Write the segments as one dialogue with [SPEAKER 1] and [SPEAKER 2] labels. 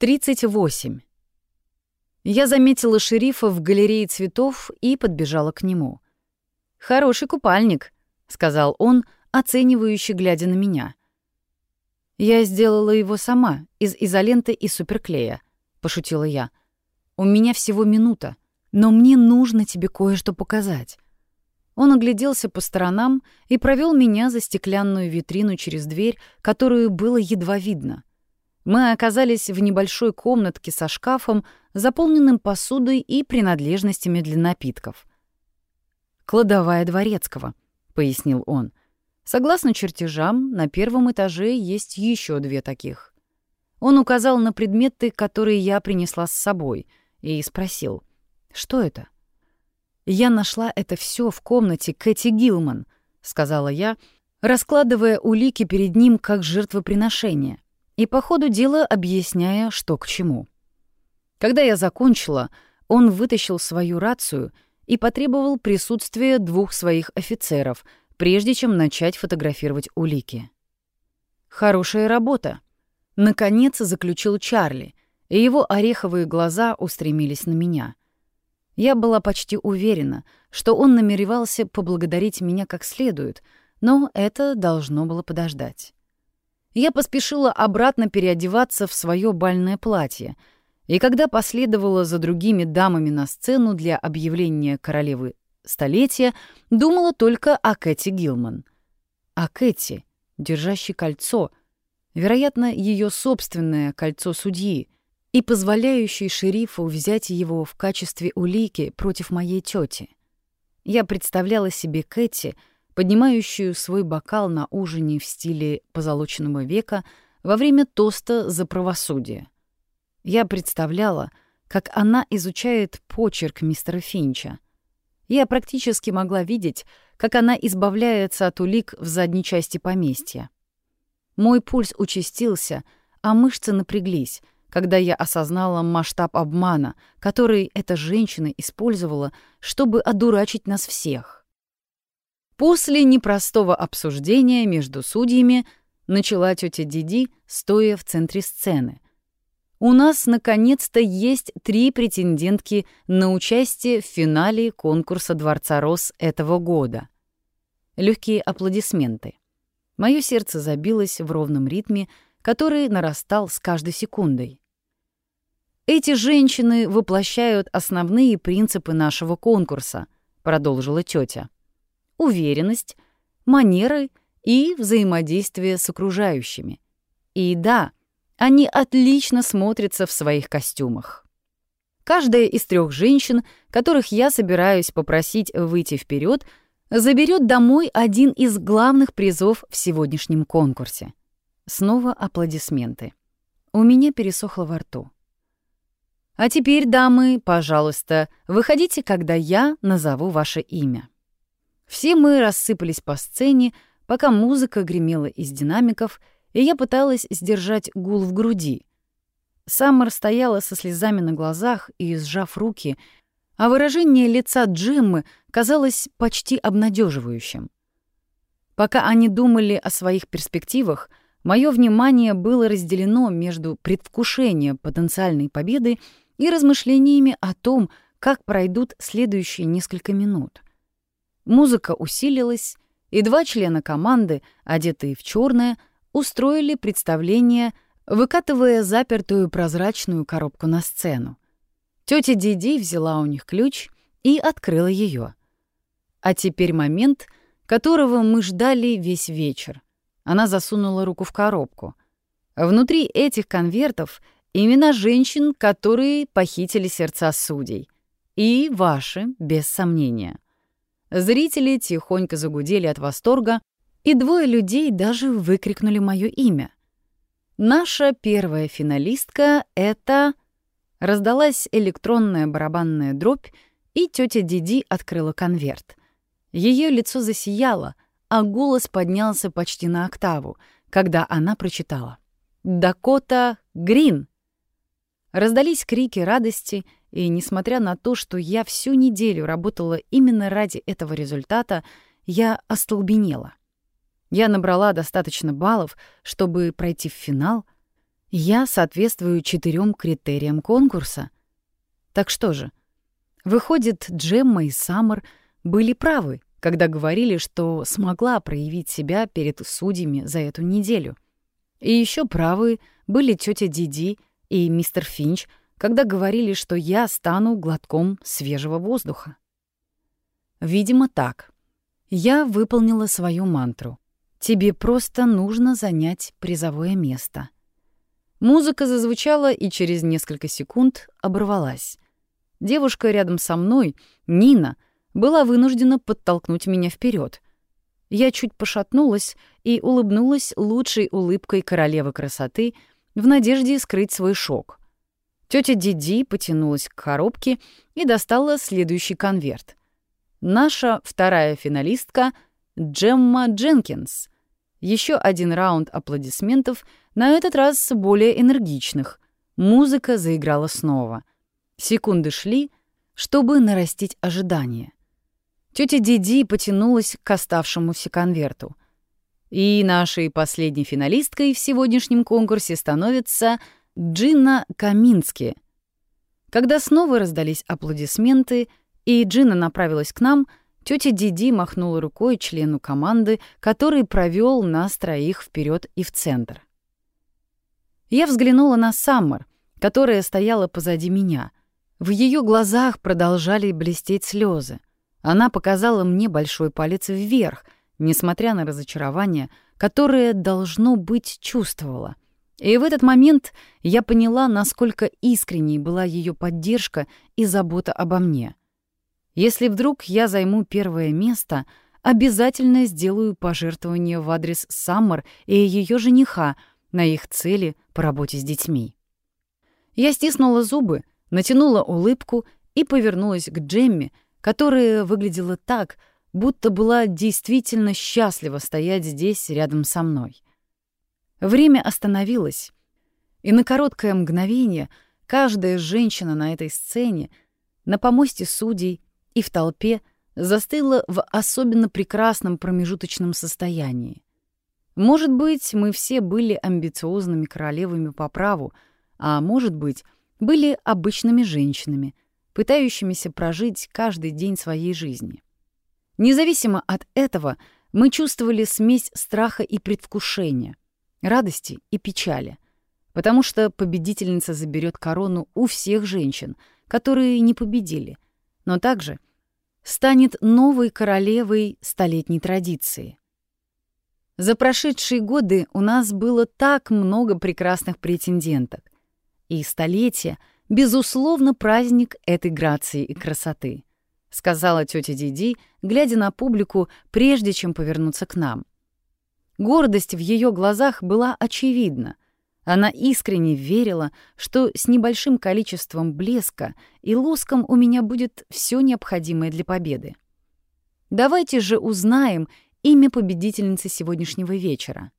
[SPEAKER 1] 38. Я заметила шерифа в галерее цветов и подбежала к нему. «Хороший купальник», — сказал он, оценивающе глядя на меня. «Я сделала его сама, из изоленты и суперклея», — пошутила я. «У меня всего минута, но мне нужно тебе кое-что показать». Он огляделся по сторонам и провел меня за стеклянную витрину через дверь, которую было едва видно. Мы оказались в небольшой комнатке со шкафом, заполненным посудой и принадлежностями для напитков. «Кладовая Дворецкого», — пояснил он. «Согласно чертежам, на первом этаже есть еще две таких». Он указал на предметы, которые я принесла с собой, и спросил, «Что это?» «Я нашла это все в комнате Кэти Гилман», — сказала я, раскладывая улики перед ним как жертвоприношение и по ходу дела объясняя, что к чему. Когда я закончила, он вытащил свою рацию и потребовал присутствия двух своих офицеров, прежде чем начать фотографировать улики. «Хорошая работа», — наконец заключил Чарли, и его ореховые глаза устремились на меня. Я была почти уверена, что он намеревался поблагодарить меня как следует, но это должно было подождать. Я поспешила обратно переодеваться в свое бальное платье — и когда последовала за другими дамами на сцену для объявления королевы столетия, думала только о Кэти Гилман. О Кэти, держащей кольцо, вероятно, ее собственное кольцо судьи, и позволяющей шерифу взять его в качестве улики против моей тети. Я представляла себе Кэти, поднимающую свой бокал на ужине в стиле позолоченного века во время тоста за правосудие. Я представляла, как она изучает почерк мистера Финча. Я практически могла видеть, как она избавляется от улик в задней части поместья. Мой пульс участился, а мышцы напряглись, когда я осознала масштаб обмана, который эта женщина использовала, чтобы одурачить нас всех. После непростого обсуждения между судьями начала тетя Диди, стоя в центре сцены — у нас наконец-то есть три претендентки на участие в финале конкурса Дворца Рос этого года. Легкие аплодисменты. Мое сердце забилось в ровном ритме, который нарастал с каждой секундой. Эти женщины воплощают основные принципы нашего конкурса, продолжила тетя. Уверенность, манеры и взаимодействие с окружающими. И да, они отлично смотрятся в своих костюмах. Каждая из трех женщин, которых я собираюсь попросить выйти вперед, заберет домой один из главных призов в сегодняшнем конкурсе. Снова аплодисменты. У меня пересохло во рту. А теперь, дамы, пожалуйста, выходите, когда я назову ваше имя. Все мы рассыпались по сцене, пока музыка гремела из динамиков — и я пыталась сдержать гул в груди. Саммер стояла со слезами на глазах и сжав руки, а выражение лица Джиммы казалось почти обнадеживающим. Пока они думали о своих перспективах, мое внимание было разделено между предвкушением потенциальной победы и размышлениями о том, как пройдут следующие несколько минут. Музыка усилилась, и два члена команды, одетые в черное, устроили представление, выкатывая запертую прозрачную коробку на сцену. Тетя Диди взяла у них ключ и открыла ее. А теперь момент, которого мы ждали весь вечер. Она засунула руку в коробку. Внутри этих конвертов имена женщин, которые похитили сердца судей. И ваши, без сомнения. Зрители тихонько загудели от восторга, и двое людей даже выкрикнули мое имя. Наша первая финалистка — это... Раздалась электронная барабанная дробь, и тетя Диди открыла конверт. Ее лицо засияло, а голос поднялся почти на октаву, когда она прочитала. «Дакота Грин!» Раздались крики радости, и, несмотря на то, что я всю неделю работала именно ради этого результата, я остолбенела. Я набрала достаточно баллов, чтобы пройти в финал. Я соответствую четырем критериям конкурса. Так что же, выходит, Джемма и Саммер были правы, когда говорили, что смогла проявить себя перед судьями за эту неделю. И еще правы были тетя Диди и мистер Финч, когда говорили, что я стану глотком свежего воздуха. Видимо, так. Я выполнила свою мантру. Тебе просто нужно занять призовое место. Музыка зазвучала и через несколько секунд оборвалась. Девушка рядом со мной, Нина, была вынуждена подтолкнуть меня вперед. Я чуть пошатнулась и улыбнулась лучшей улыбкой королевы красоты в надежде скрыть свой шок. Тетя Диди потянулась к коробке и достала следующий конверт. Наша вторая финалистка — Джемма Дженкинс. Еще один раунд аплодисментов, на этот раз более энергичных. Музыка заиграла снова. Секунды шли, чтобы нарастить ожидание. Тетя Диди потянулась к оставшемуся конверту. И нашей последней финалисткой в сегодняшнем конкурсе становится Джина Камински. Когда снова раздались аплодисменты, и Джина направилась к нам, тетя Диди махнула рукой члену команды, который провел нас троих вперед и в центр. Я взглянула на Саммер, которая стояла позади меня. В ее глазах продолжали блестеть слезы. Она показала мне большой палец вверх, несмотря на разочарование, которое, должно быть, чувствовала. И в этот момент я поняла, насколько искренней была ее поддержка и забота обо мне. Если вдруг я займу первое место, обязательно сделаю пожертвование в адрес Саммер и ее жениха на их цели по работе с детьми. Я стиснула зубы, натянула улыбку и повернулась к Джемми, которая выглядела так, будто была действительно счастлива стоять здесь рядом со мной. Время остановилось, и на короткое мгновение каждая женщина на этой сцене, на помосте судей и в толпе застыла в особенно прекрасном промежуточном состоянии. Может быть, мы все были амбициозными королевами по праву, а может быть, были обычными женщинами, пытающимися прожить каждый день своей жизни. Независимо от этого, мы чувствовали смесь страха и предвкушения, радости и печали, потому что победительница заберет корону у всех женщин, которые не победили, но также станет новой королевой столетней традиции. За прошедшие годы у нас было так много прекрасных претенденток, и столетие — безусловно, праздник этой грации и красоты, сказала тетя Диди, глядя на публику, прежде чем повернуться к нам. Гордость в ее глазах была очевидна. Она искренне верила, что с небольшим количеством блеска и лоском у меня будет все необходимое для победы. Давайте же узнаем имя победительницы сегодняшнего вечера.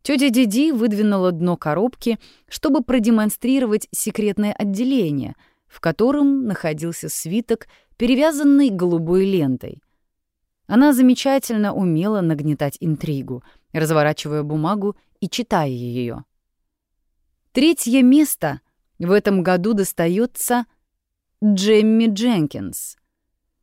[SPEAKER 1] Тетя Диди выдвинула дно коробки, чтобы продемонстрировать секретное отделение, в котором находился свиток, перевязанный голубой лентой — она замечательно умела нагнетать интригу, разворачивая бумагу и читая ее. Третье место в этом году достается Джемми Дженкинс.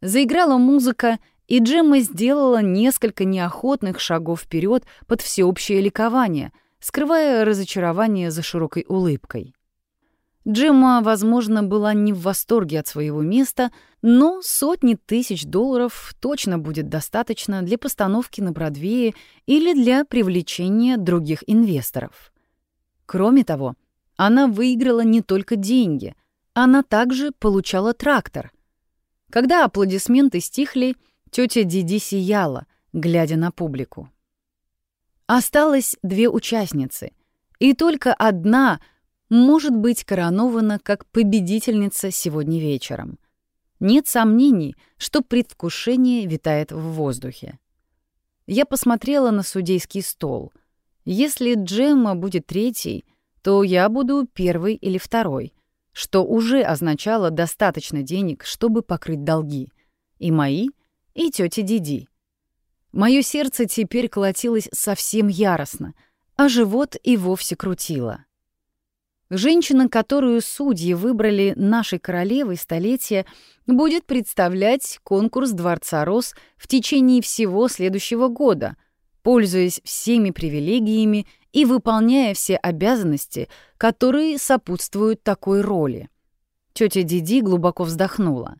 [SPEAKER 1] Заиграла музыка, и Джемма сделала несколько неохотных шагов вперед под всеобщее ликование, скрывая разочарование за широкой улыбкой. Джемма, возможно, была не в восторге от своего места, но сотни тысяч долларов точно будет достаточно для постановки на Бродвее или для привлечения других инвесторов. Кроме того, она выиграла не только деньги, она также получала трактор. Когда аплодисменты стихли, тетя Диди сияла, глядя на публику. Осталось две участницы, и только одна — может быть коронована как победительница сегодня вечером. Нет сомнений, что предвкушение витает в воздухе. Я посмотрела на судейский стол. Если Джемма будет третьей, то я буду первой или второй, что уже означало достаточно денег, чтобы покрыть долги. И мои, и тети Диди. Мое сердце теперь колотилось совсем яростно, а живот и вовсе крутило. Женщина, которую судьи выбрали нашей королевой столетия, будет представлять конкурс Дворца Рос в течение всего следующего года, пользуясь всеми привилегиями и выполняя все обязанности, которые сопутствуют такой роли. Тетя Диди глубоко вздохнула.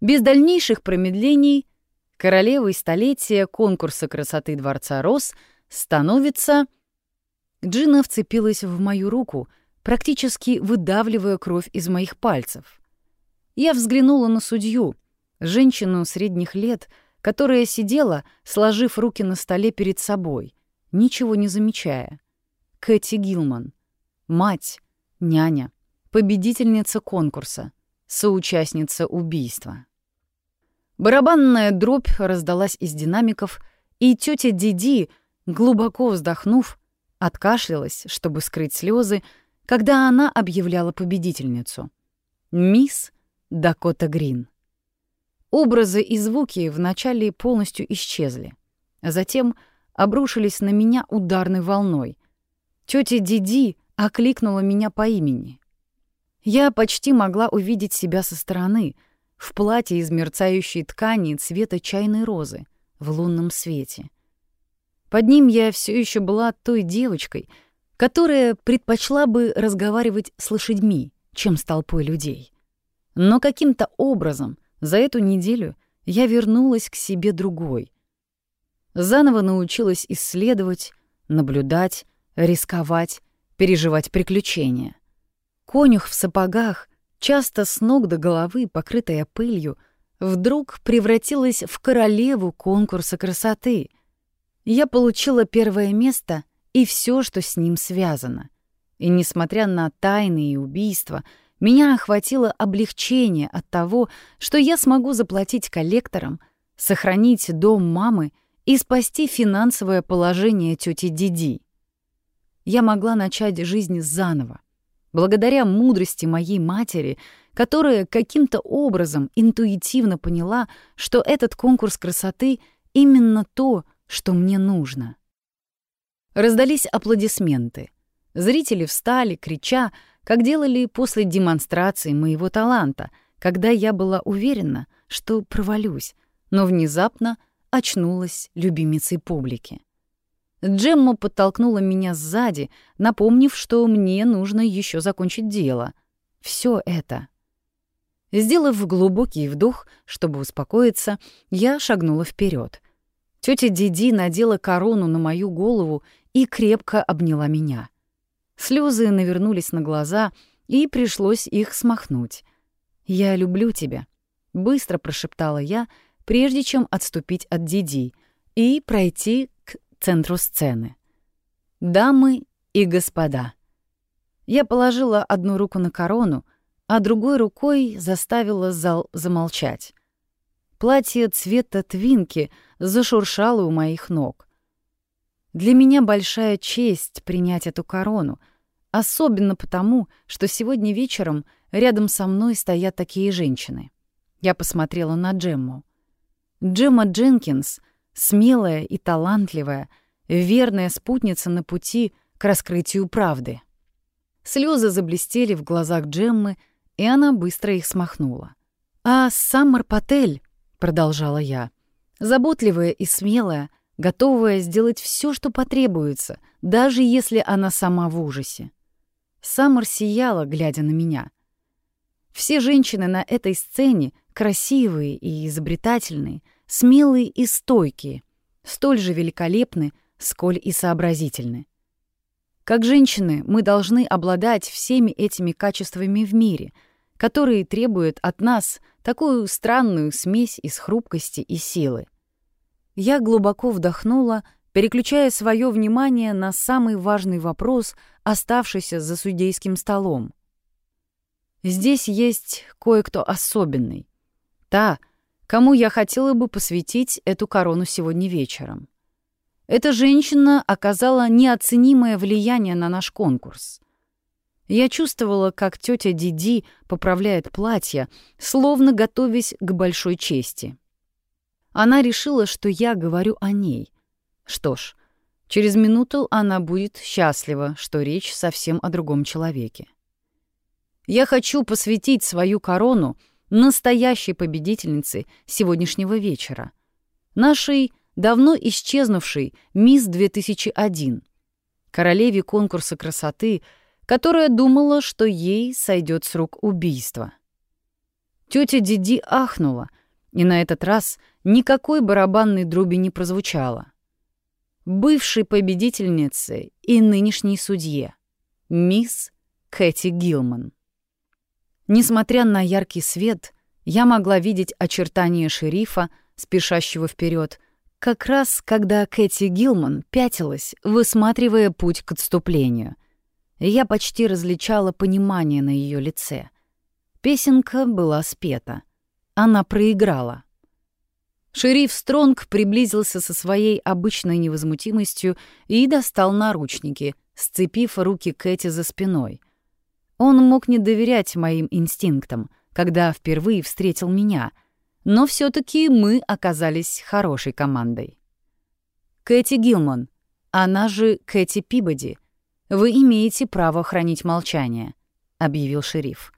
[SPEAKER 1] Без дальнейших промедлений королевой столетия конкурса красоты Дворца Рос становится... Джина вцепилась в мою руку — практически выдавливая кровь из моих пальцев. Я взглянула на судью, женщину средних лет, которая сидела, сложив руки на столе перед собой, ничего не замечая. Кэти Гилман. Мать, няня, победительница конкурса, соучастница убийства. Барабанная дробь раздалась из динамиков, и тетя Диди, глубоко вздохнув, откашлялась, чтобы скрыть слезы, когда она объявляла победительницу. Мисс Дакота Грин. Образы и звуки вначале полностью исчезли, а затем обрушились на меня ударной волной. Тётя Диди окликнула меня по имени. Я почти могла увидеть себя со стороны, в платье из мерцающей ткани цвета чайной розы, в лунном свете. Под ним я все еще была той девочкой — которая предпочла бы разговаривать с лошадьми, чем с толпой людей. Но каким-то образом за эту неделю я вернулась к себе другой. Заново научилась исследовать, наблюдать, рисковать, переживать приключения. Конюх в сапогах, часто с ног до головы, покрытая пылью, вдруг превратилась в королеву конкурса красоты. Я получила первое место и все, что с ним связано. И несмотря на тайны и убийства, меня охватило облегчение от того, что я смогу заплатить коллекторам, сохранить дом мамы и спасти финансовое положение тети Диди. Я могла начать жизнь заново, благодаря мудрости моей матери, которая каким-то образом интуитивно поняла, что этот конкурс красоты — именно то, что мне нужно. Раздались аплодисменты. Зрители встали, крича, как делали после демонстрации моего таланта, когда я была уверена, что провалюсь, но внезапно очнулась любимицей публики. Джемма подтолкнула меня сзади, напомнив, что мне нужно еще закончить дело. Все это. Сделав глубокий вдох, чтобы успокоиться, я шагнула вперед. Тетя Диди надела корону на мою голову и крепко обняла меня. Слезы навернулись на глаза, и пришлось их смахнуть. «Я люблю тебя», — быстро прошептала я, прежде чем отступить от Диди и пройти к центру сцены. «Дамы и господа». Я положила одну руку на корону, а другой рукой заставила зал замолчать. Платье цвета твинки зашуршало у моих ног. Для меня большая честь принять эту корону, особенно потому, что сегодня вечером рядом со мной стоят такие женщины. Я посмотрела на Джемму. Джемма Дженкинс — смелая и талантливая, верная спутница на пути к раскрытию правды. Слезы заблестели в глазах Джеммы, и она быстро их смахнула. «А Саммер Патель», — продолжала я, — заботливая и смелая — готовая сделать все, что потребуется, даже если она сама в ужасе. Саммер сияла, глядя на меня. Все женщины на этой сцене красивые и изобретательные, смелые и стойкие, столь же великолепны, сколь и сообразительны. Как женщины мы должны обладать всеми этими качествами в мире, которые требуют от нас такую странную смесь из хрупкости и силы. Я глубоко вдохнула, переключая свое внимание на самый важный вопрос, оставшийся за судейским столом. Здесь есть кое-кто особенный. Та, кому я хотела бы посвятить эту корону сегодня вечером. Эта женщина оказала неоценимое влияние на наш конкурс. Я чувствовала, как тетя Диди поправляет платье, словно готовясь к большой чести. Она решила, что я говорю о ней. Что ж, Через минуту она будет счастлива, что речь совсем о другом человеке. Я хочу посвятить свою корону настоящей победительнице сегодняшнего вечера, нашей давно исчезнувшей мисс 2001, королеве конкурса красоты, которая думала, что ей сойдет с рук убийство. Тетя Диди ахнула, и на этот раз никакой барабанной дроби не прозвучало. Бывшей победительнице и нынешней судье, мисс Кэти Гилман. Несмотря на яркий свет, я могла видеть очертания шерифа, спешащего вперед, как раз когда Кэти Гилман пятилась, высматривая путь к отступлению. Я почти различала понимание на ее лице. Песенка была спета. Она проиграла. Шериф Стронг приблизился со своей обычной невозмутимостью и достал наручники, сцепив руки Кэти за спиной. Он мог не доверять моим инстинктам, когда впервые встретил меня — но все таки мы оказались хорошей командой. Кэти Гилман, она же Кэти Пибоди, вы имеете право хранить молчание, объявил шериф.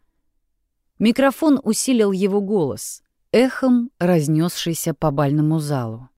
[SPEAKER 1] Микрофон усилил его голос, эхом разнесшийся по бальному залу.